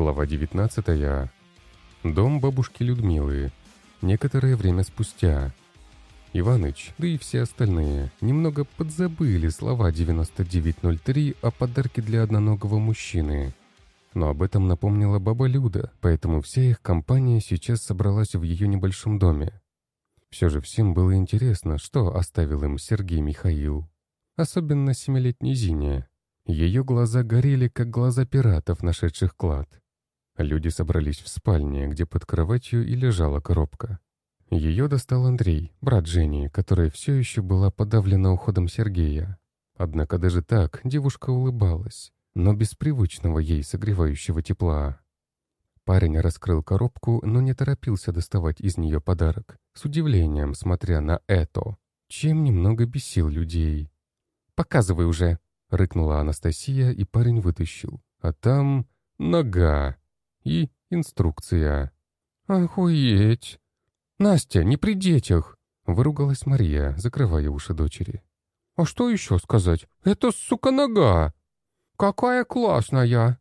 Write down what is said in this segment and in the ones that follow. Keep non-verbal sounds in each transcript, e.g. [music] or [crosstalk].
Глава 19. Дом бабушки Людмилы. Некоторое время спустя. Иваныч, да и все остальные, немного подзабыли слова 9903 о подарке для одноногого мужчины. Но об этом напомнила баба Люда, поэтому вся их компания сейчас собралась в ее небольшом доме. Все же всем было интересно, что оставил им Сергей Михаил. Особенно семилетней Зине. Ее глаза горели, как глаза пиратов, нашедших клад. Люди собрались в спальне, где под кроватью и лежала коробка. Ее достал Андрей, брат Жени, которая все еще была подавлена уходом Сергея. Однако даже так девушка улыбалась, но без привычного ей согревающего тепла. Парень раскрыл коробку, но не торопился доставать из нее подарок, с удивлением смотря на это, чем немного бесил людей. «Показывай уже!» — рыкнула Анастасия, и парень вытащил. А там нога и инструкция. «Охуеть!» «Настя, не при детях!» — выругалась Мария, закрывая уши дочери. «А что еще сказать? Это, сука, нога! Какая классная!»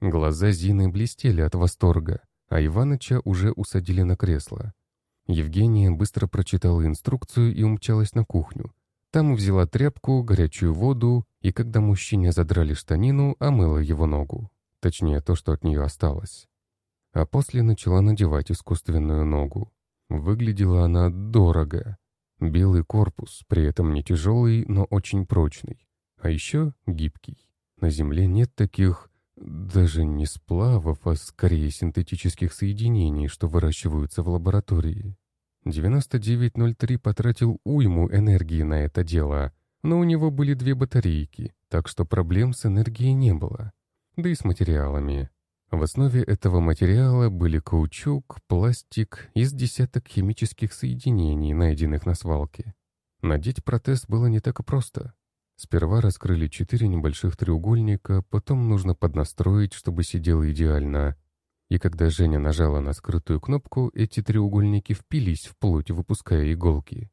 Глаза Зины блестели от восторга, а Иваныча уже усадили на кресло. Евгения быстро прочитала инструкцию и умчалась на кухню. Там взяла тряпку, горячую воду, и когда мужчине задрали штанину, омыла его ногу. Точнее, то, что от нее осталось. А после начала надевать искусственную ногу. Выглядела она дорого. Белый корпус, при этом не тяжелый, но очень прочный. А еще гибкий. На Земле нет таких, даже не сплавов, а скорее синтетических соединений, что выращиваются в лаборатории. 9903 потратил уйму энергии на это дело, но у него были две батарейки, так что проблем с энергией не было. Да и с материалами. В основе этого материала были каучук, пластик из десяток химических соединений, найденных на свалке. Надеть протез было не так и просто. Сперва раскрыли четыре небольших треугольника, потом нужно поднастроить, чтобы сидело идеально. И когда Женя нажала на скрытую кнопку, эти треугольники впились в плоть, выпуская иголки.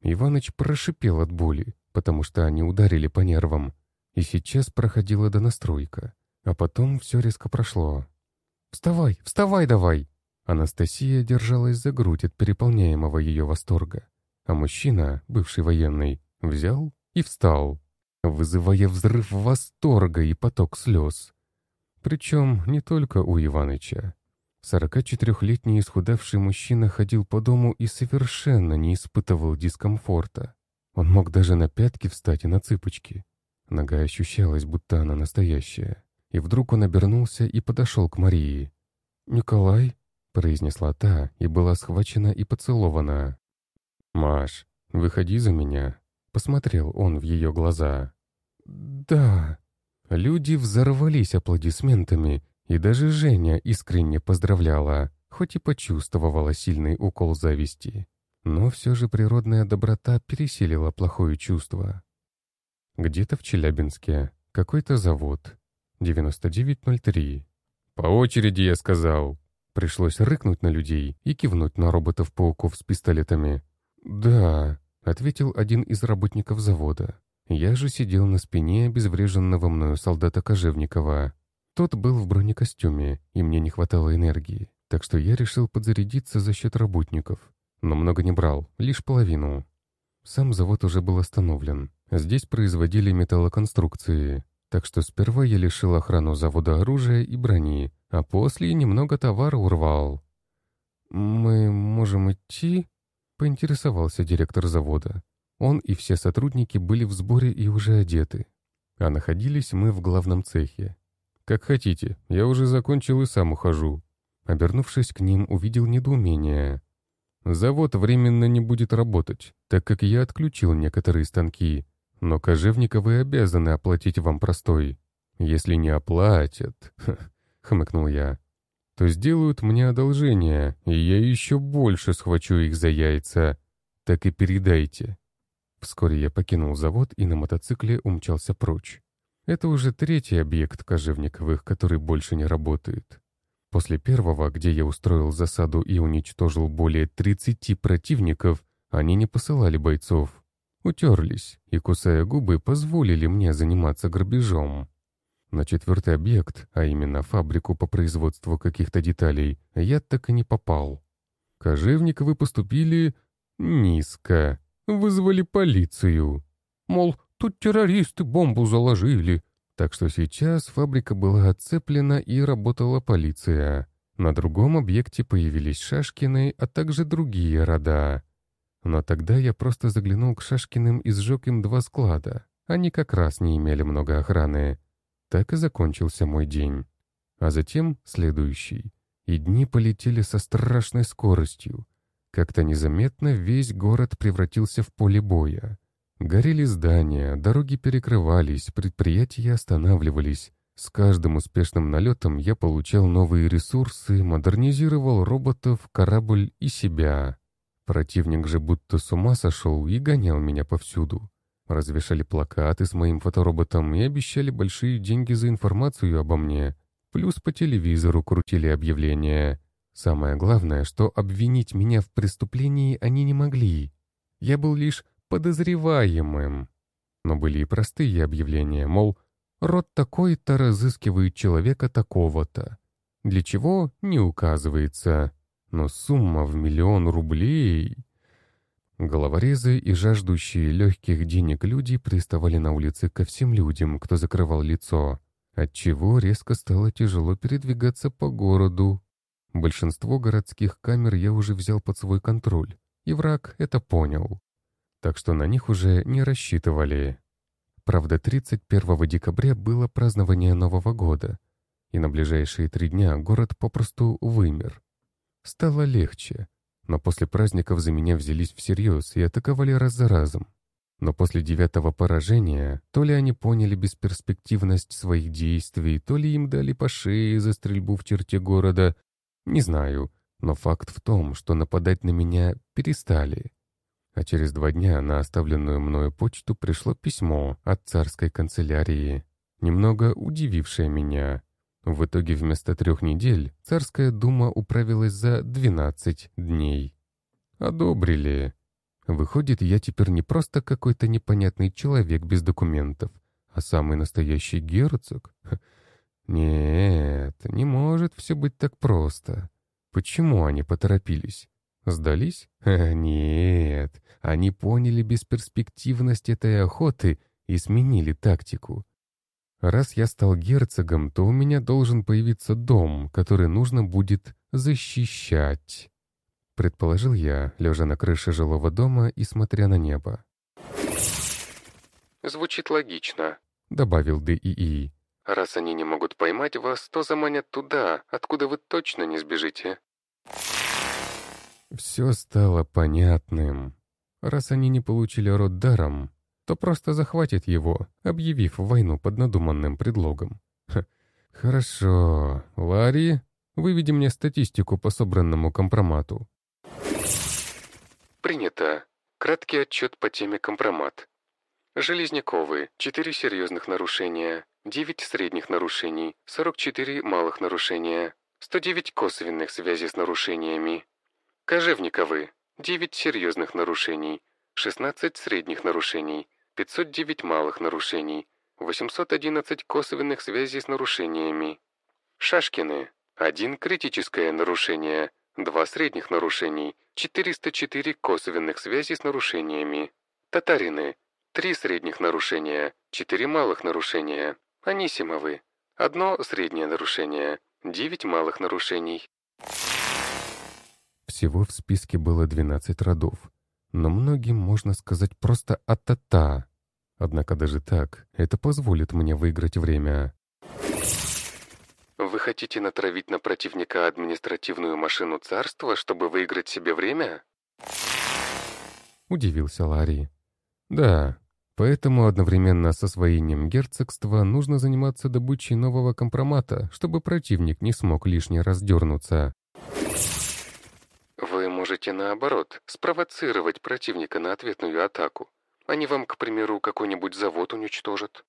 Иваныч прошипел от боли, потому что они ударили по нервам. И сейчас проходила донастройка. А потом все резко прошло. «Вставай, вставай давай!» Анастасия держалась за грудь от переполняемого ее восторга. А мужчина, бывший военный, взял и встал, вызывая взрыв восторга и поток слез. Причем не только у Иваныча. 44-летний исхудавший мужчина ходил по дому и совершенно не испытывал дискомфорта. Он мог даже на пятки встать и на цыпочки. Нога ощущалась, будто она настоящая. И вдруг он обернулся и подошел к Марии. «Николай?» — произнесла та и была схвачена и поцелована. «Маш, выходи за меня», — посмотрел он в ее глаза. «Да». Люди взорвались аплодисментами, и даже Женя искренне поздравляла, хоть и почувствовала сильный укол зависти. Но все же природная доброта пересилила плохое чувство. Где-то в Челябинске какой-то завод, 9903. «По очереди, я сказал!» Пришлось рыкнуть на людей и кивнуть на роботов-пауков с пистолетами. «Да», — ответил один из работников завода. Я же сидел на спине обезвреженного мною солдата Кожевникова. Тот был в бронекостюме, и мне не хватало энергии, так что я решил подзарядиться за счет работников. Но много не брал, лишь половину. Сам завод уже был остановлен. Здесь производили металлоконструкции, так что сперва я лишил охрану завода оружия и брони, а после немного товара урвал. «Мы можем идти?» — поинтересовался директор завода. Он и все сотрудники были в сборе и уже одеты. А находились мы в главном цехе. «Как хотите, я уже закончил и сам ухожу». Обернувшись к ним, увидел недоумение. «Завод временно не будет работать, так как я отключил некоторые станки, но Кожевниковы обязаны оплатить вам простой. Если не оплатят, [laughs] хмыкнул я, то сделают мне одолжение, и я еще больше схвачу их за яйца. Так и передайте. Вскоре я покинул завод и на мотоцикле умчался прочь. Это уже третий объект Кожевниковых, который больше не работает. После первого, где я устроил засаду и уничтожил более 30 противников, они не посылали бойцов, утерлись и, кусая губы, позволили мне заниматься грабежом. На четвертый объект, а именно фабрику по производству каких-то деталей, я так и не попал. Кожевниковы поступили низко, вызвали полицию. Мол, тут террористы бомбу заложили. Так что сейчас фабрика была отцеплена и работала полиция. На другом объекте появились Шашкины, а также другие рода. Но тогда я просто заглянул к Шашкиным и сжег им два склада. Они как раз не имели много охраны. Так и закончился мой день. А затем следующий. И дни полетели со страшной скоростью. Как-то незаметно весь город превратился в поле боя. Горели здания, дороги перекрывались, предприятия останавливались. С каждым успешным налетом я получал новые ресурсы, модернизировал роботов, корабль и себя. Противник же будто с ума сошел и гонял меня повсюду. Развешали плакаты с моим фотороботом и обещали большие деньги за информацию обо мне. Плюс по телевизору крутили объявления. Самое главное, что обвинить меня в преступлении они не могли. Я был лишь подозреваемым. Но были и простые объявления, мол, род такой-то разыскивает человека такого-то. Для чего — не указывается. Но сумма в миллион рублей... Головорезы и жаждущие легких денег люди приставали на улице ко всем людям, кто закрывал лицо, отчего резко стало тяжело передвигаться по городу. Большинство городских камер я уже взял под свой контроль, и враг это понял. Так что на них уже не рассчитывали. Правда, 31 декабря было празднование Нового года, и на ближайшие три дня город попросту вымер. Стало легче, но после праздников за меня взялись всерьез и атаковали раз за разом. Но после девятого поражения, то ли они поняли бесперспективность своих действий, то ли им дали по шее за стрельбу в черте города, не знаю, но факт в том, что нападать на меня перестали. А через два дня на оставленную мною почту пришло письмо от царской канцелярии, немного удивившее меня. В итоге вместо трех недель царская дума управилась за 12 дней. Одобрили. Выходит, я теперь не просто какой-то непонятный человек без документов, а самый настоящий герцог? [laughs] Нет, не может все быть так просто. Почему они поторопились? Сдались? [laughs] Нет, они поняли бесперспективность этой охоты и сменили тактику. Раз я стал герцогом, то у меня должен появиться дом, который нужно будет защищать. Предположил я, лежа на крыше жилого дома и смотря на небо. «Звучит логично», — добавил ДИИ. «Раз они не могут поймать вас, то заманят туда, откуда вы точно не сбежите». Все стало понятным. Раз они не получили род даром, то просто захватит его, объявив войну под надуманным предлогом. Ха. Хорошо. Ларри, выведи мне статистику по собранному компромату. Принято. Краткий отчет по теме компромат. Железняковы — 4 серьезных нарушения, 9 средних нарушений, 44 малых нарушения, 109 косвенных связей с нарушениями. Кожевниковы — 9 серьезных нарушений, 16 средних нарушений, 509 малых нарушений, 811 косвенных связей с нарушениями. Шашкины – один критическое нарушение, два средних нарушений, 404 косвенных связей с нарушениями. Татарины – три средних нарушения, четыре малых нарушения. Анисимовы – одно среднее нарушение, девять малых нарушений. Всего в списке было 12 родов но многим можно сказать просто «а-та-та». Однако даже так, это позволит мне выиграть время. «Вы хотите натравить на противника административную машину царства, чтобы выиграть себе время?» Удивился Ларри. «Да, поэтому одновременно с освоением герцогства нужно заниматься добычей нового компромата, чтобы противник не смог лишний раз дернуться можете, наоборот, спровоцировать противника на ответную атаку. Они вам, к примеру, какой-нибудь завод уничтожат.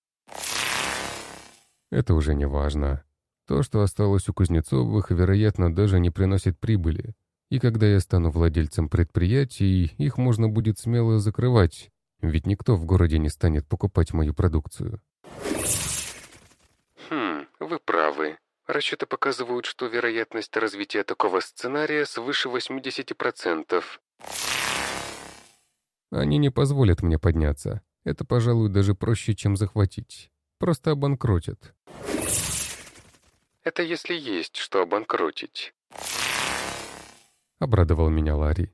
Это уже не важно. То, что осталось у Кузнецовых, вероятно, даже не приносит прибыли. И когда я стану владельцем предприятий, их можно будет смело закрывать, ведь никто в городе не станет покупать мою продукцию. Хм. Вы правы. Расчеты показывают, что вероятность развития такого сценария свыше 80%. Они не позволят мне подняться. Это, пожалуй, даже проще, чем захватить. Просто обанкротят. Это если есть что обанкротить. Обрадовал меня Ларри.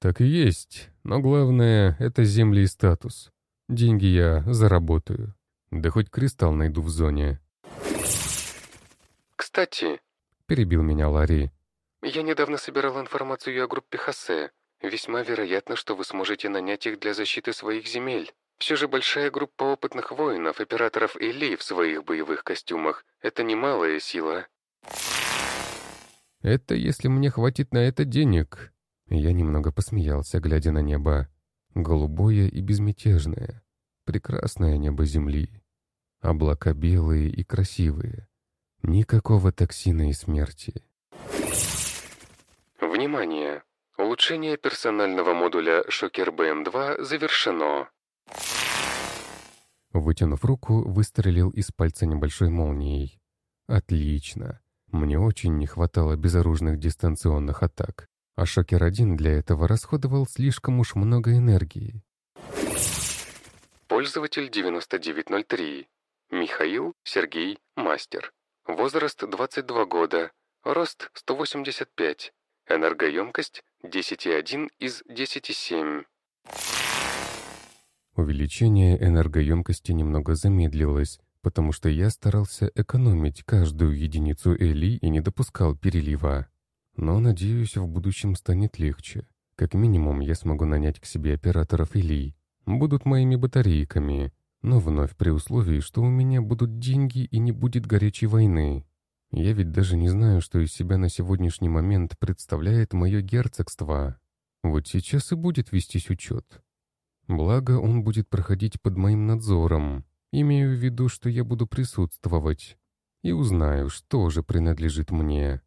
Так и есть, но главное — это земли и статус. Деньги я заработаю. Да хоть кристалл найду в зоне. Кстати, перебил меня Ларри. Я недавно собирал информацию о группе Хосе. Весьма вероятно, что вы сможете нанять их для защиты своих земель. Все же большая группа опытных воинов, операторов Или в своих боевых костюмах — это немалая сила. Это если мне хватит на это денег. Я немного посмеялся, глядя на небо. Голубое и безмятежное. Прекрасное небо Земли. Облака белые и красивые. Никакого токсина и смерти. Внимание! Улучшение персонального модуля Шокер БМ-2 завершено. Вытянув руку, выстрелил из пальца небольшой молнией. Отлично. Мне очень не хватало безоружных дистанционных атак, а Шокер-1 для этого расходовал слишком уж много энергии. Пользователь 9903. Михаил Сергей Мастер. Возраст 22 года. Рост 185. Энергоемкость 10,1 из 10,7. Увеличение энергоемкости немного замедлилось, потому что я старался экономить каждую единицу Эли и не допускал перелива. Но, надеюсь, в будущем станет легче. Как минимум, я смогу нанять к себе операторов Эли. Будут моими батарейками, но вновь при условии, что у меня будут деньги и не будет горячей войны. Я ведь даже не знаю, что из себя на сегодняшний момент представляет мое герцогство. Вот сейчас и будет вестись учет. Благо, он будет проходить под моим надзором. Имею в виду, что я буду присутствовать. И узнаю, что же принадлежит мне.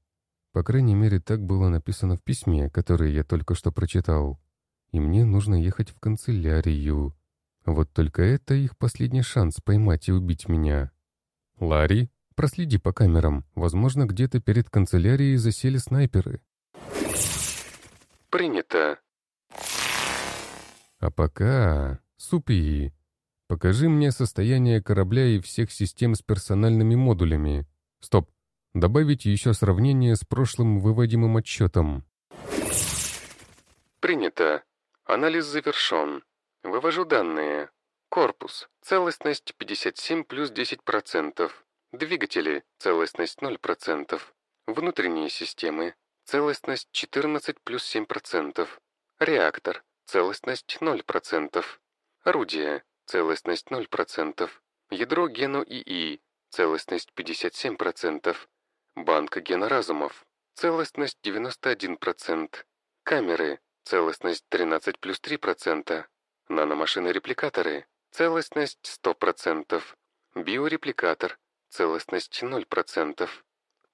По крайней мере, так было написано в письме, которое я только что прочитал. И мне нужно ехать в канцелярию. Вот только это их последний шанс поймать и убить меня. Ларри, проследи по камерам. Возможно, где-то перед канцелярией засели снайперы. Принято. А пока... Супи, покажи мне состояние корабля и всех систем с персональными модулями. Стоп. Добавить еще сравнение с прошлым выводимым отчетом. Принято. Анализ завершен. Вывожу данные. Корпус. Целостность 57 плюс 10%. Двигатели. Целостность 0%. Внутренние системы. Целостность 14 плюс 7%. Реактор. Целостность 0%. Орудие. Целостность 0%. Ядро гену ИИ. Целостность 57%. Банка гена разумов. Целостность 91%. Камеры. Целостность 13 плюс 3%. Наномашины-репликаторы. Целостность 100%. Биорепликатор. Целостность 0%.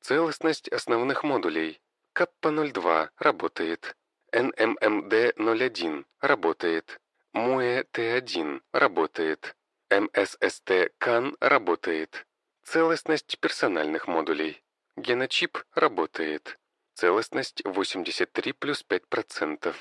Целостность основных модулей. Каппа-02 работает. NMMD-01 работает. МУЭ-Т1 работает. МССТ-КАН работает. Целостность персональных модулей. Геночип работает. Целостность 83 плюс 5%.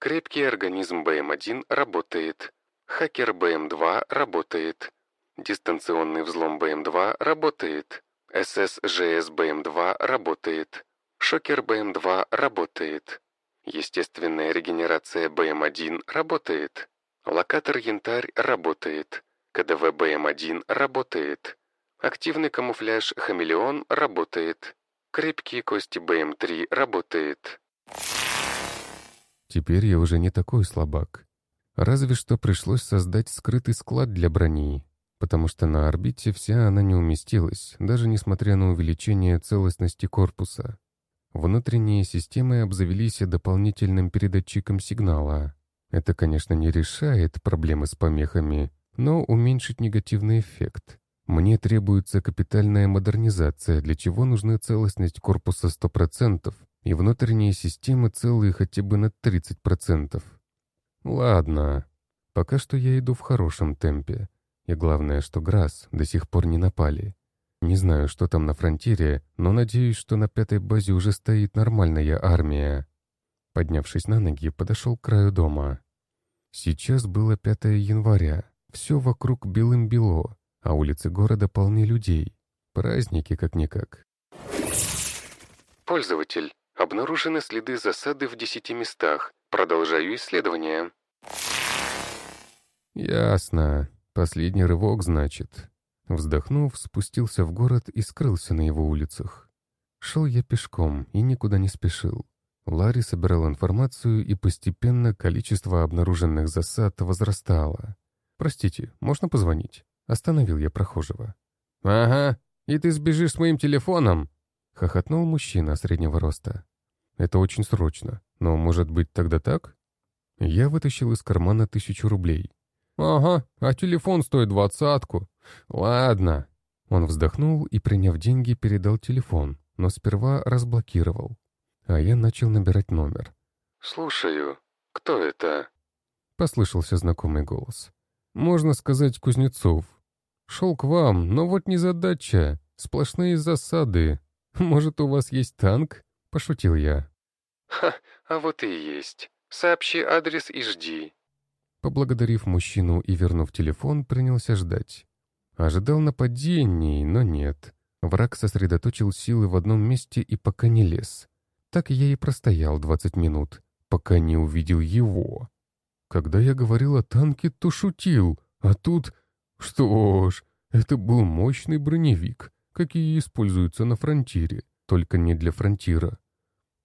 Крепкий организм БМ-1 работает. Хакер БМ-2 работает. Дистанционный взлом БМ-2 работает. ССЖС БМ-2 работает. Шокер БМ-2 работает. Естественная регенерация БМ-1 работает. Локатор Янтарь работает. КДВ БМ-1 работает. Активный камуфляж Хамелеон работает. Крепкие кости БМ-3 работает. Теперь я уже не такой слабак. Разве что пришлось создать скрытый склад для брони, потому что на орбите вся она не уместилась, даже несмотря на увеличение целостности корпуса. Внутренние системы обзавелись дополнительным передатчиком сигнала. Это, конечно, не решает проблемы с помехами, но уменьшит негативный эффект. Мне требуется капитальная модернизация, для чего нужна целостность корпуса 100% и внутренние системы целые хотя бы на 30%. Ладно, пока что я иду в хорошем темпе. И главное, что Грасс до сих пор не напали. Не знаю, что там на фронтире, но надеюсь, что на пятой базе уже стоит нормальная армия. Поднявшись на ноги, подошел к краю дома. Сейчас было 5 января. Все вокруг белым-бело, а улицы города полны людей. Праздники как-никак. Пользователь. Обнаружены следы засады в десяти местах. Продолжаю исследование. Ясно. Последний рывок, значит. Вздохнув, спустился в город и скрылся на его улицах. Шел я пешком и никуда не спешил. Ларри собирал информацию, и постепенно количество обнаруженных засад возрастало. «Простите, можно позвонить?» Остановил я прохожего. «Ага, и ты сбежишь с моим телефоном?» Хохотнул мужчина среднего роста. «Это очень срочно, но, может быть, тогда так?» Я вытащил из кармана тысячу рублей. «Ага, а телефон стоит двадцатку. Ладно». Он вздохнул и, приняв деньги, передал телефон, но сперва разблокировал. А я начал набирать номер. «Слушаю. Кто это?» Послышался знакомый голос. «Можно сказать, Кузнецов. Шел к вам, но вот незадача. Сплошные засады. Может, у вас есть танк?» Пошутил я. «Ха, а вот и есть. Сообщи адрес и жди». Поблагодарив мужчину и вернув телефон, принялся ждать. Ожидал нападений, но нет. Враг сосредоточил силы в одном месте и пока не лез. Так я и простоял 20 минут, пока не увидел его. Когда я говорил о танке, то шутил, а тут... Что ж, это был мощный броневик, какие используются на фронтире, только не для фронтира.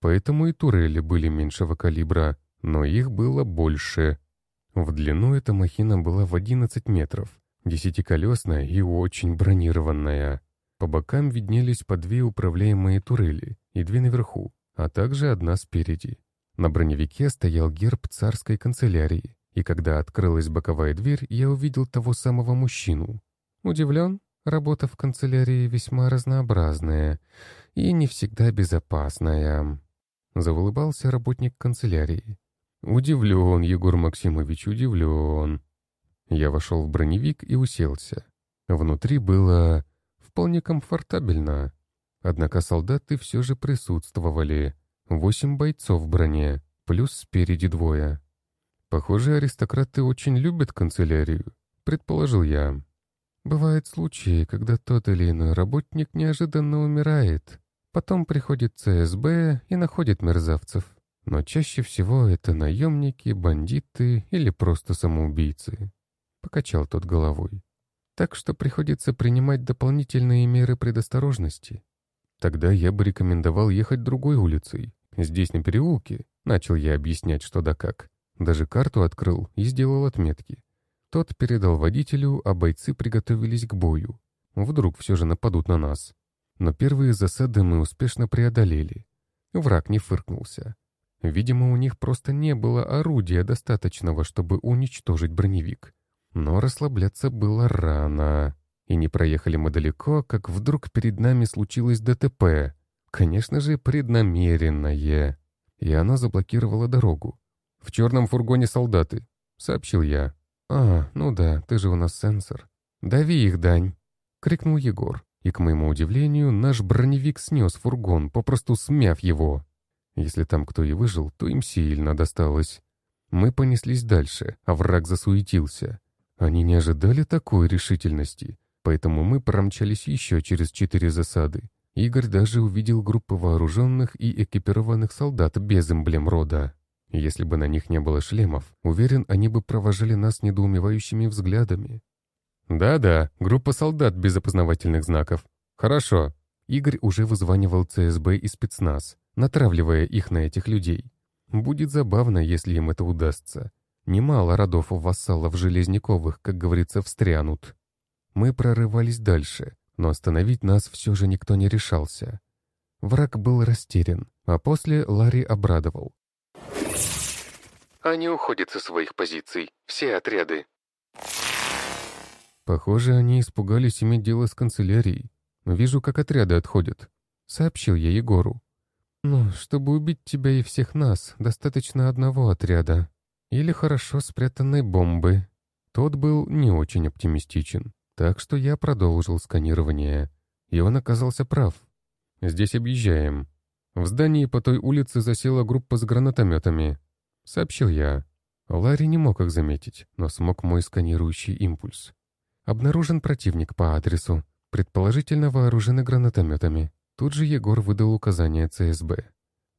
Поэтому и турели были меньшего калибра, но их было больше. В длину эта махина была в 11 метров, десятиколесная и очень бронированная. По бокам виднелись по две управляемые турели и две наверху, а также одна спереди. На броневике стоял герб царской канцелярии, и когда открылась боковая дверь, я увидел того самого мужчину. Удивлен? Работа в канцелярии весьма разнообразная и не всегда безопасная. Заулыбался работник канцелярии. «Удивлен, Егор Максимович, удивлен». Я вошел в броневик и уселся. Внутри было вполне комфортабельно. Однако солдаты все же присутствовали. Восемь бойцов в броне, плюс спереди двое. Похоже, аристократы очень любят канцелярию, предположил я. Бывают случаи, когда тот или иной работник неожиданно умирает. Потом приходит ЦСБ и находит мерзавцев. Но чаще всего это наемники, бандиты или просто самоубийцы. Покачал тот головой. Так что приходится принимать дополнительные меры предосторожности. Тогда я бы рекомендовал ехать другой улицей. Здесь, на переулке, начал я объяснять, что да как. Даже карту открыл и сделал отметки. Тот передал водителю, а бойцы приготовились к бою. Вдруг все же нападут на нас. Но первые засады мы успешно преодолели. Враг не фыркнулся. Видимо, у них просто не было орудия достаточного, чтобы уничтожить броневик. Но расслабляться было рано. И не проехали мы далеко, как вдруг перед нами случилось ДТП. Конечно же, преднамеренное. И оно заблокировало дорогу. «В черном фургоне солдаты», — сообщил я. «А, ну да, ты же у нас сенсор». «Дави их, Дань!» — крикнул Егор. И, к моему удивлению, наш броневик снес фургон, попросту смяв его. Если там кто и выжил, то им сильно досталось. Мы понеслись дальше, а враг засуетился. Они не ожидали такой решительности. Поэтому мы промчались еще через четыре засады. Игорь даже увидел группы вооруженных и экипированных солдат без эмблем рода. Если бы на них не было шлемов, уверен, они бы провожали нас недоумевающими взглядами. «Да-да, группа солдат без опознавательных знаков. Хорошо». Игорь уже вызванивал ЦСБ и спецназ, натравливая их на этих людей. Будет забавно, если им это удастся. Немало родов-вассалов Железняковых, как говорится, встрянут. Мы прорывались дальше, но остановить нас все же никто не решался. Враг был растерян, а после Ларри обрадовал. «Они уходят со своих позиций, все отряды». «Похоже, они испугались иметь дело с канцелярией. Вижу, как отряды отходят», — сообщил я Егору. «Ну, чтобы убить тебя и всех нас, достаточно одного отряда. Или хорошо спрятанной бомбы». Тот был не очень оптимистичен. Так что я продолжил сканирование. и он оказался прав. «Здесь объезжаем. В здании по той улице засела группа с гранатометами», — сообщил я. Ларри не мог их заметить, но смог мой сканирующий импульс. Обнаружен противник по адресу, предположительно вооружены гранатометами. Тут же Егор выдал указание ЦСБ.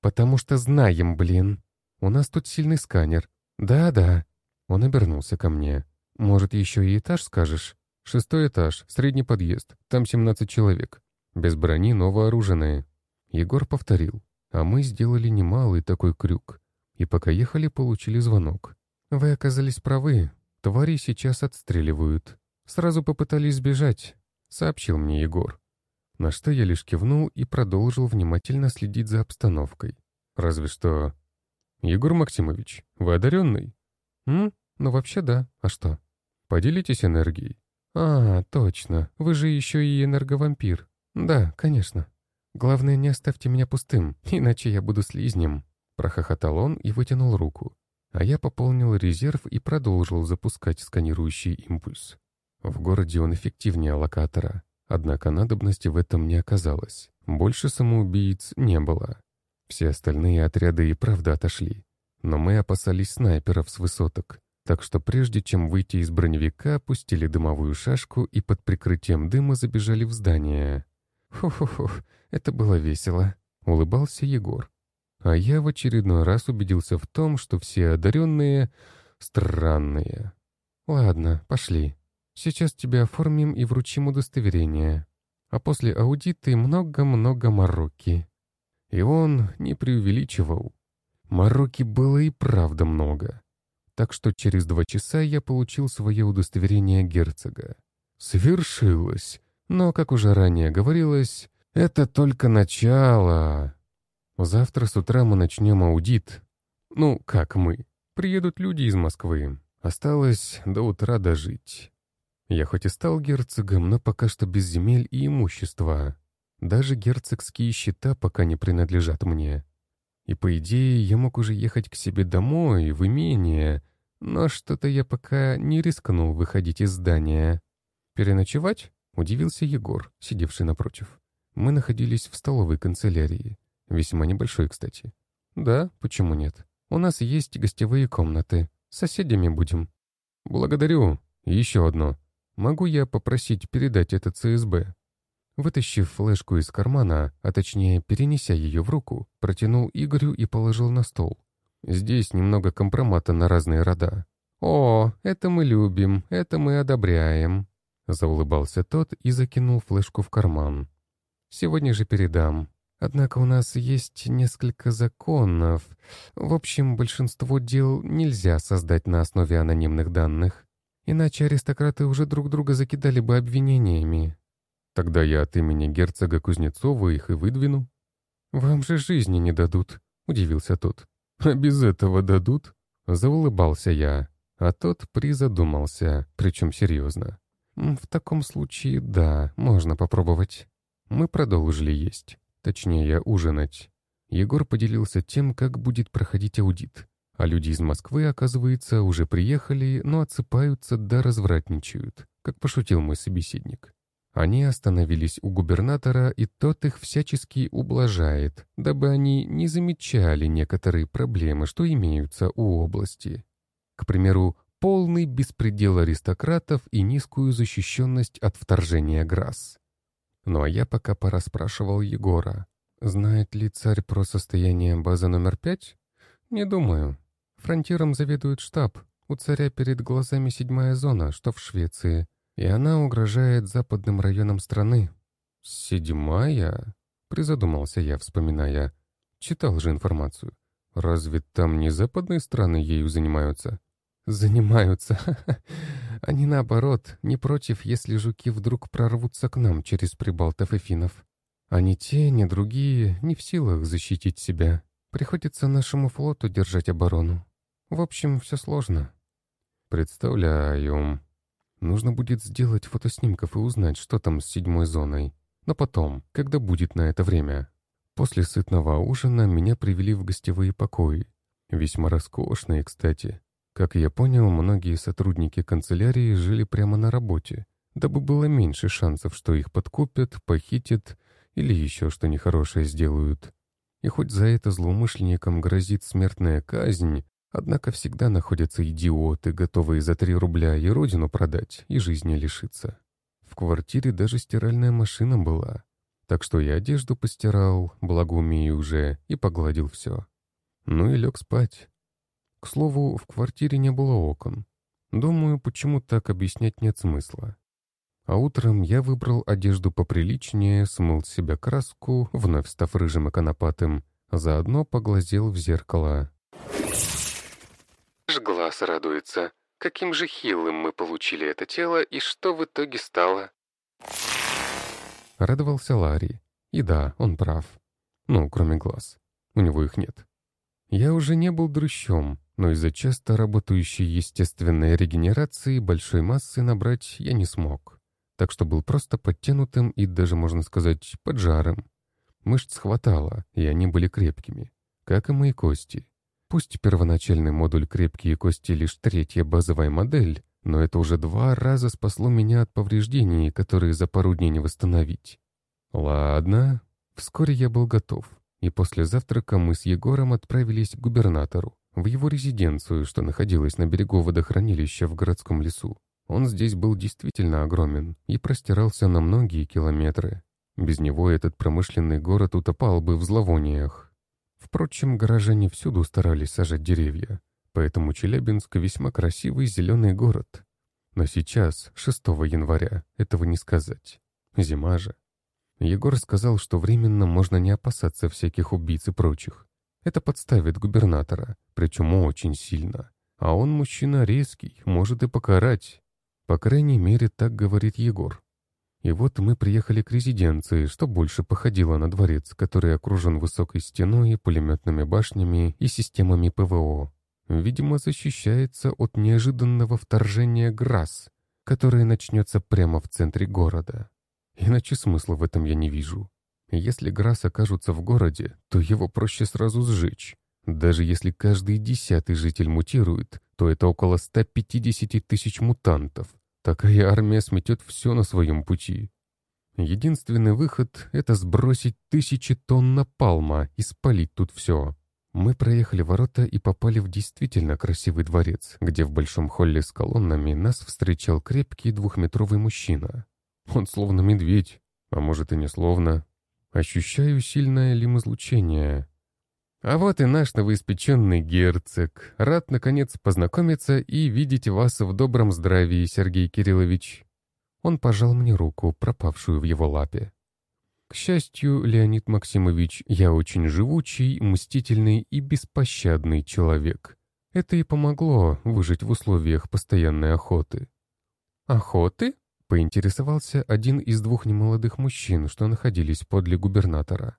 «Потому что знаем, блин. У нас тут сильный сканер. Да-да». Он обернулся ко мне. «Может, еще и этаж скажешь?» «Шестой этаж, средний подъезд. Там 17 человек. Без брони, но вооруженные». Егор повторил. А мы сделали немалый такой крюк. И пока ехали, получили звонок. «Вы оказались правы. Твари сейчас отстреливают. Сразу попытались сбежать», — сообщил мне Егор. На что я лишь кивнул и продолжил внимательно следить за обстановкой. Разве что... «Егор Максимович, вы одаренный?» «М? Ну вообще да. А что?» «Поделитесь энергией». «А, точно. Вы же еще и энерговампир. Да, конечно. Главное, не оставьте меня пустым, иначе я буду слизнем». Прохохотал он и вытянул руку. А я пополнил резерв и продолжил запускать сканирующий импульс. В городе он эффективнее локатора, однако надобности в этом не оказалось. Больше самоубийц не было. Все остальные отряды и правда отошли. Но мы опасались снайперов с высоток, так что прежде чем выйти из броневика, опустили дымовую шашку и под прикрытием дыма забежали в здание. «Хо-хо-хо, это было весело», — улыбался Егор. А я в очередной раз убедился в том, что все одаренные странные. «Ладно, пошли. Сейчас тебя оформим и вручим удостоверение. А после аудита много-много мороки». И он не преувеличивал. Мороки было и правда много. Так что через два часа я получил свое удостоверение герцога. Свершилось. Но, как уже ранее говорилось, это только начало. Завтра с утра мы начнем аудит. Ну, как мы? Приедут люди из Москвы. Осталось до утра дожить. Я хоть и стал герцогом, но пока что без земель и имущества. Даже герцогские счета пока не принадлежат мне. И по идее я мог уже ехать к себе домой, в имение, но что-то я пока не рискнул выходить из здания. «Переночевать?» — удивился Егор, сидевший напротив. Мы находились в столовой канцелярии. Весьма небольшой, кстати. Да, почему нет? У нас есть гостевые комнаты. С соседями будем. Благодарю. Еще одно. Могу я попросить передать это ЦСБ? Вытащив флешку из кармана, а точнее перенеся ее в руку, протянул Игорю и положил на стол. Здесь немного компромата на разные рода. «О, это мы любим, это мы одобряем», — заулыбался тот и закинул флешку в карман. «Сегодня же передам. Однако у нас есть несколько законов. В общем, большинство дел нельзя создать на основе анонимных данных. Иначе аристократы уже друг друга закидали бы обвинениями. Тогда я от имени герцога Кузнецова их и выдвину. «Вам же жизни не дадут», — удивился тот. «А без этого дадут?» — заулыбался я. А тот призадумался, причем серьезно. «В таком случае, да, можно попробовать». Мы продолжили есть. Точнее, ужинать. Егор поделился тем, как будет проходить аудит. А люди из Москвы, оказывается, уже приехали, но отсыпаются да развратничают, как пошутил мой собеседник. Они остановились у губернатора, и тот их всячески ублажает, дабы они не замечали некоторые проблемы, что имеются у области. К примеру, полный беспредел аристократов и низкую защищенность от вторжения ГРАС. Ну а я пока пораспрашивал Егора. Знает ли царь про состояние базы номер пять? Не думаю. Фронтиром заведует штаб. У царя перед глазами седьмая зона, что в Швеции. И она угрожает западным районам страны. «Седьмая?» — призадумался я, вспоминая. Читал же информацию. «Разве там не западные страны ею занимаются?» «Занимаются. [laughs] Они наоборот, не против, если жуки вдруг прорвутся к нам через прибалтов и финнов. А те, ни другие не в силах защитить себя. Приходится нашему флоту держать оборону. В общем, все сложно. Представляю. Нужно будет сделать фотоснимков и узнать, что там с седьмой зоной. Но потом, когда будет на это время. После сытного ужина меня привели в гостевые покои. Весьма роскошные, кстати. Как я понял, многие сотрудники канцелярии жили прямо на работе, дабы было меньше шансов, что их подкупят, похитят или еще что нехорошее сделают. И хоть за это злоумышленникам грозит смертная казнь, однако всегда находятся идиоты, готовые за три рубля и родину продать, и жизни лишиться. В квартире даже стиральная машина была. Так что я одежду постирал, благо умею уже, и погладил все. Ну и лег спать. К слову, в квартире не было окон. Думаю, почему так объяснять нет смысла. А утром я выбрал одежду поприличнее, смыл с себя краску, вновь став рыжим и конопатым, заодно поглазел в зеркало. Глаз радуется. Каким же хилым мы получили это тело и что в итоге стало? Радовался Ларри. И да, он прав. Ну, кроме глаз. У него их нет. Я уже не был дрыщом, но из-за часто работающей естественной регенерации большой массы набрать я не смог. Так что был просто подтянутым и даже, можно сказать, поджаром. Мышц хватало, и они были крепкими, как и мои кости. Пусть первоначальный модуль «Крепкие кости» лишь третья базовая модель, но это уже два раза спасло меня от повреждений, которые за пару дней не восстановить. Ладно, вскоре я был готов, и после завтрака мы с Егором отправились к губернатору, в его резиденцию, что находилась на берегу водохранилища в городском лесу. Он здесь был действительно огромен и простирался на многие километры. Без него этот промышленный город утопал бы в зловониях. Впрочем, горожане всюду старались сажать деревья, поэтому Челябинск весьма красивый зеленый город. Но сейчас, 6 января, этого не сказать. Зима же. Егор сказал, что временно можно не опасаться всяких убийц и прочих. Это подставит губернатора, причем очень сильно. А он мужчина резкий, может и покарать. По крайней мере, так говорит Егор. И вот мы приехали к резиденции, что больше походило на дворец, который окружен высокой стеной, пулеметными башнями и системами ПВО. Видимо, защищается от неожиданного вторжения ГРАС, которое начнется прямо в центре города. Иначе смысла в этом я не вижу. Если ГРАС окажутся в городе, то его проще сразу сжечь. Даже если каждый десятый житель мутирует, то это около 150 тысяч мутантов. Такая армия сметет все на своем пути. Единственный выход — это сбросить тысячи тонн напалма и спалить тут все. Мы проехали ворота и попали в действительно красивый дворец, где в большом холле с колоннами нас встречал крепкий двухметровый мужчина. Он словно медведь, а может и не словно. Ощущаю сильное лимизлучение. А вот и наш новоиспеченный герцог. Рад, наконец, познакомиться и видеть вас в добром здравии, Сергей Кириллович. Он пожал мне руку, пропавшую в его лапе. К счастью, Леонид Максимович, я очень живучий, мстительный и беспощадный человек. Это и помогло выжить в условиях постоянной охоты. «Охоты?» Поинтересовался один из двух немолодых мужчин, что находились подле губернатора.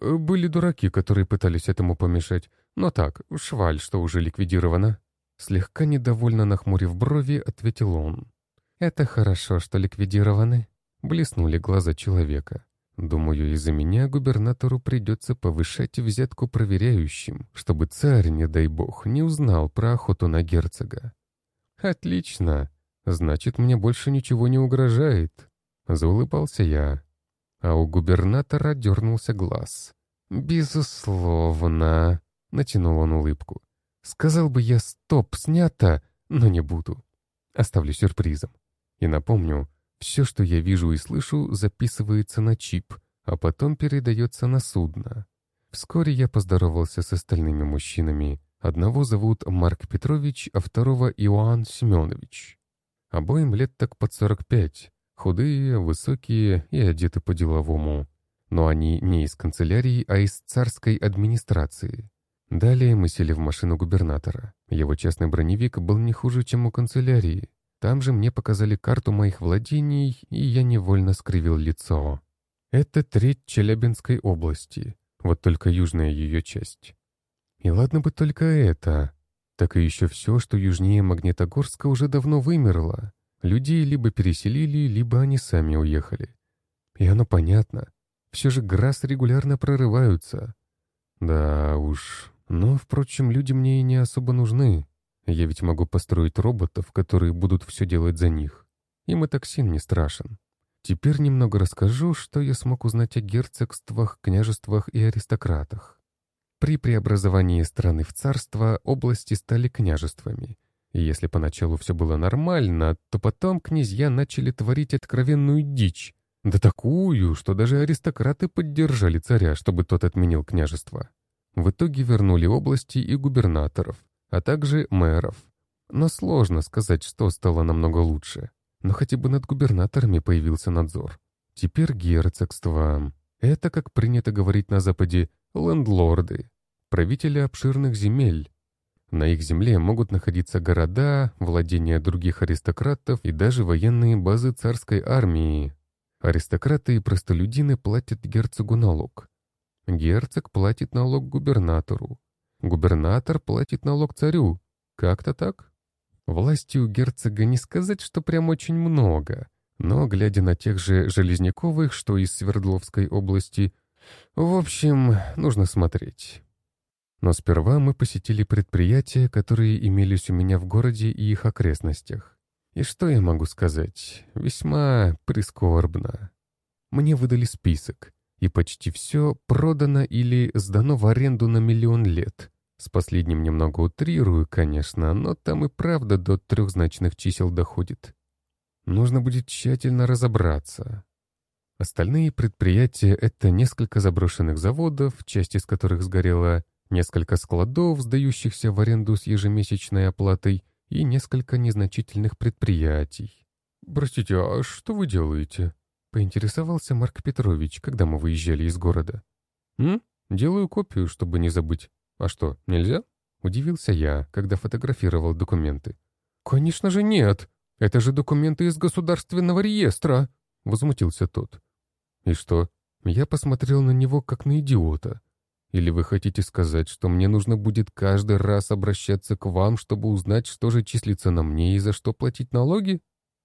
«Э, «Были дураки, которые пытались этому помешать. Но так, шваль, что уже ликвидирована». Слегка недовольно нахмурив брови, ответил он. «Это хорошо, что ликвидированы». Блеснули глаза человека. Думаю, из-за меня губернатору придется повышать взятку проверяющим, чтобы царь, не дай бог, не узнал про охоту на герцога. «Отлично. Значит, мне больше ничего не угрожает. Заулыбался я. А у губернатора дернулся глаз. «Безусловно», — натянул он улыбку. «Сказал бы я «стоп, снято», но не буду. Оставлю сюрпризом. И напомню, все, что я вижу и слышу, записывается на чип, а потом передается на судно. Вскоре я поздоровался с остальными мужчинами. Одного зовут Марк Петрович, а второго Иоанн Семенович. Обоим лет так под 45, худые, высокие и одеты по-деловому. Но они не из канцелярии, а из царской администрации. Далее мы сели в машину губернатора. Его частный броневик был не хуже, чем у канцелярии. Там же мне показали карту моих владений, и я невольно скривил лицо. Это треть Челябинской области, вот только южная ее часть. И ладно бы только это, так и еще все, что южнее Магнитогорска, уже давно вымерло. Людей либо переселили, либо они сами уехали. И оно понятно. Все же ГРАС регулярно прорываются. Да уж. Но, впрочем, люди мне и не особо нужны. Я ведь могу построить роботов, которые будут все делать за них. им и токсин не страшен. Теперь немного расскажу, что я смог узнать о герцогствах, княжествах и аристократах. При преобразовании страны в царство области стали княжествами. И если поначалу все было нормально, то потом князья начали творить откровенную дичь. Да такую, что даже аристократы поддержали царя, чтобы тот отменил княжество. В итоге вернули области и губернаторов, а также мэров. Но сложно сказать, что стало намного лучше но хотя бы над губернаторами появился надзор. Теперь герцогство. Это, как принято говорить на Западе, лендлорды, правители обширных земель. На их земле могут находиться города, владения других аристократов и даже военные базы царской армии. Аристократы и простолюдины платят герцогу налог. Герцог платит налог губернатору. Губернатор платит налог царю. Как-то так? Власти у герцога не сказать, что прям очень много, но, глядя на тех же Железняковых, что из Свердловской области, в общем, нужно смотреть. Но сперва мы посетили предприятия, которые имелись у меня в городе и их окрестностях. И что я могу сказать? Весьма прискорбно. Мне выдали список, и почти все продано или сдано в аренду на миллион лет. С последним немного утрирую, конечно, но там и правда до трехзначных чисел доходит. Нужно будет тщательно разобраться. Остальные предприятия — это несколько заброшенных заводов, часть из которых сгорела, несколько складов, сдающихся в аренду с ежемесячной оплатой, и несколько незначительных предприятий. «Простите, а что вы делаете?» — поинтересовался Марк Петрович, когда мы выезжали из города. «М? Делаю копию, чтобы не забыть. «А что, нельзя?» — удивился я, когда фотографировал документы. «Конечно же нет! Это же документы из государственного реестра!» — возмутился тот. «И что?» Я посмотрел на него как на идиота. «Или вы хотите сказать, что мне нужно будет каждый раз обращаться к вам, чтобы узнать, что же числится на мне и за что платить налоги?»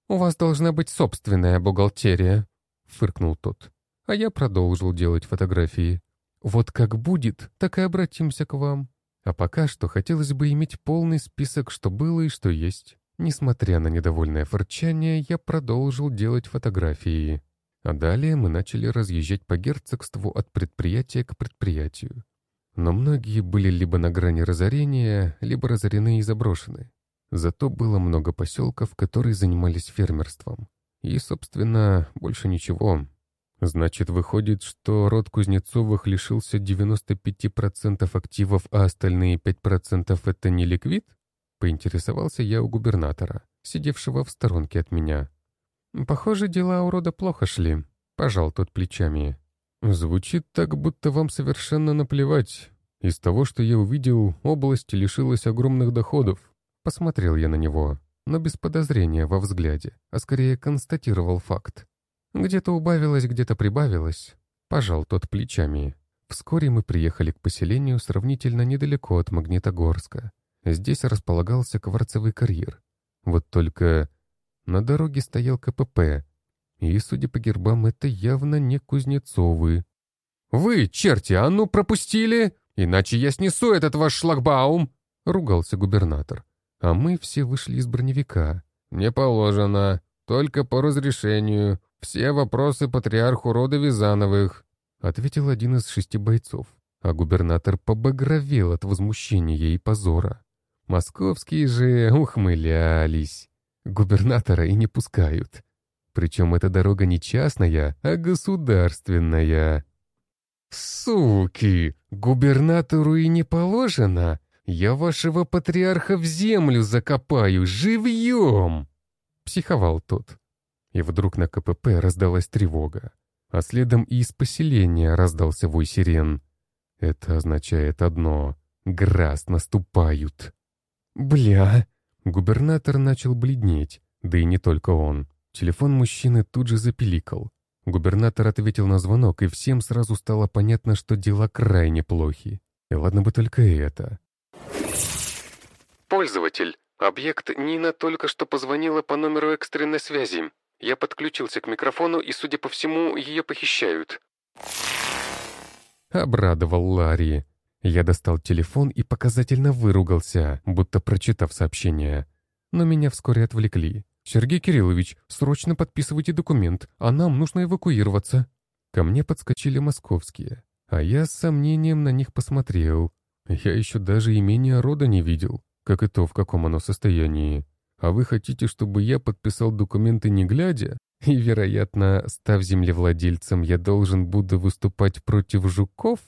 «У вас должна быть собственная бухгалтерия», — фыркнул тот. А я продолжил делать фотографии. Вот как будет, так и обратимся к вам. А пока что хотелось бы иметь полный список, что было и что есть. Несмотря на недовольное форчание, я продолжил делать фотографии. А далее мы начали разъезжать по герцогству от предприятия к предприятию. Но многие были либо на грани разорения, либо разорены и заброшены. Зато было много поселков, которые занимались фермерством. И, собственно, больше ничего. Значит, выходит, что род Кузнецовых лишился 95% активов, а остальные 5% — это не ликвид? Поинтересовался я у губернатора, сидевшего в сторонке от меня. Похоже, дела у рода плохо шли. Пожал тот плечами. Звучит так, будто вам совершенно наплевать. Из того, что я увидел, область лишилась огромных доходов. Посмотрел я на него, но без подозрения во взгляде, а скорее констатировал факт. Где-то убавилось, где-то прибавилось. Пожал тот плечами. Вскоре мы приехали к поселению сравнительно недалеко от Магнитогорска. Здесь располагался кварцевый карьер. Вот только на дороге стоял КПП, и, судя по гербам, это явно не Кузнецовы. «Вы, черти, а ну пропустили! Иначе я снесу этот ваш шлагбаум!» — ругался губернатор. А мы все вышли из броневика. «Не положено. Только по разрешению. «Все вопросы патриарху рода Визановых», — ответил один из шести бойцов, а губернатор побагровел от возмущения и позора. Московские же ухмылялись. Губернатора и не пускают. Причем эта дорога не частная, а государственная. «Суки! Губернатору и не положено! Я вашего патриарха в землю закопаю живьем!» Психовал тот. И вдруг на КПП раздалась тревога, а следом и из поселения раздался вой сирен. Это означает одно — Граст наступают. «Бля!» Губернатор начал бледнеть, да и не только он. Телефон мужчины тут же запиликал. Губернатор ответил на звонок, и всем сразу стало понятно, что дела крайне плохи. И ладно бы только это. Пользователь. Объект Нина только что позвонила по номеру экстренной связи. Я подключился к микрофону, и, судя по всему, ее похищают. Обрадовал Ларри. Я достал телефон и показательно выругался, будто прочитав сообщение. Но меня вскоре отвлекли. «Сергей Кириллович, срочно подписывайте документ, а нам нужно эвакуироваться». Ко мне подскочили московские, а я с сомнением на них посмотрел. Я еще даже имения рода не видел, как и то, в каком оно состоянии. А вы хотите, чтобы я подписал документы не глядя? И, вероятно, став землевладельцем, я должен буду выступать против жуков?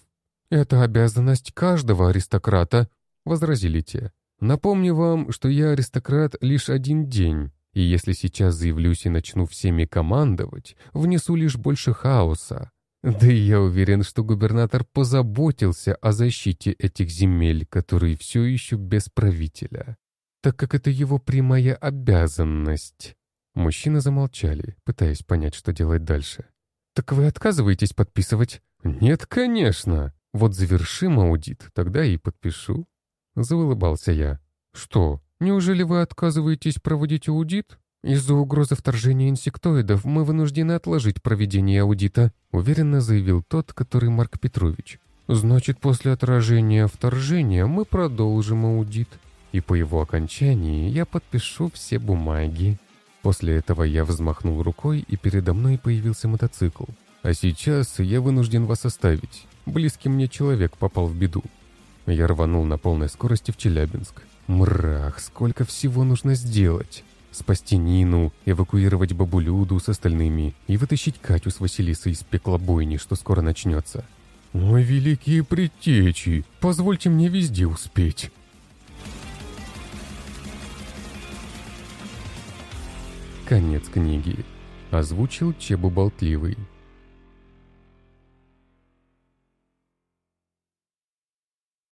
Это обязанность каждого аристократа, — возразили те. Напомню вам, что я аристократ лишь один день, и если сейчас заявлюсь и начну всеми командовать, внесу лишь больше хаоса. Да и я уверен, что губернатор позаботился о защите этих земель, которые все еще без правителя, так как это его прямая обязанность. Мужчины замолчали, пытаясь понять, что делать дальше. «Так вы отказываетесь подписывать?» «Нет, конечно. Вот завершим аудит, тогда и подпишу». Заулыбался я. «Что, неужели вы отказываетесь проводить аудит?» «Из-за угрозы вторжения инсектоидов мы вынуждены отложить проведение аудита», уверенно заявил тот, который Марк Петрович. «Значит, после отражения вторжения мы продолжим аудит, и по его окончании я подпишу все бумаги». После этого я взмахнул рукой, и передо мной появился мотоцикл. А сейчас я вынужден вас оставить. Близкий мне человек попал в беду. Я рванул на полной скорости в Челябинск. Мрах, сколько всего нужно сделать. Спасти Нину, эвакуировать бабу Люду с остальными и вытащить Катю с Василисой из пекла бойни, что скоро начнется. Ой, великие предтечи, позвольте мне везде успеть. Конец книги. Озвучил Чебу Болтливый.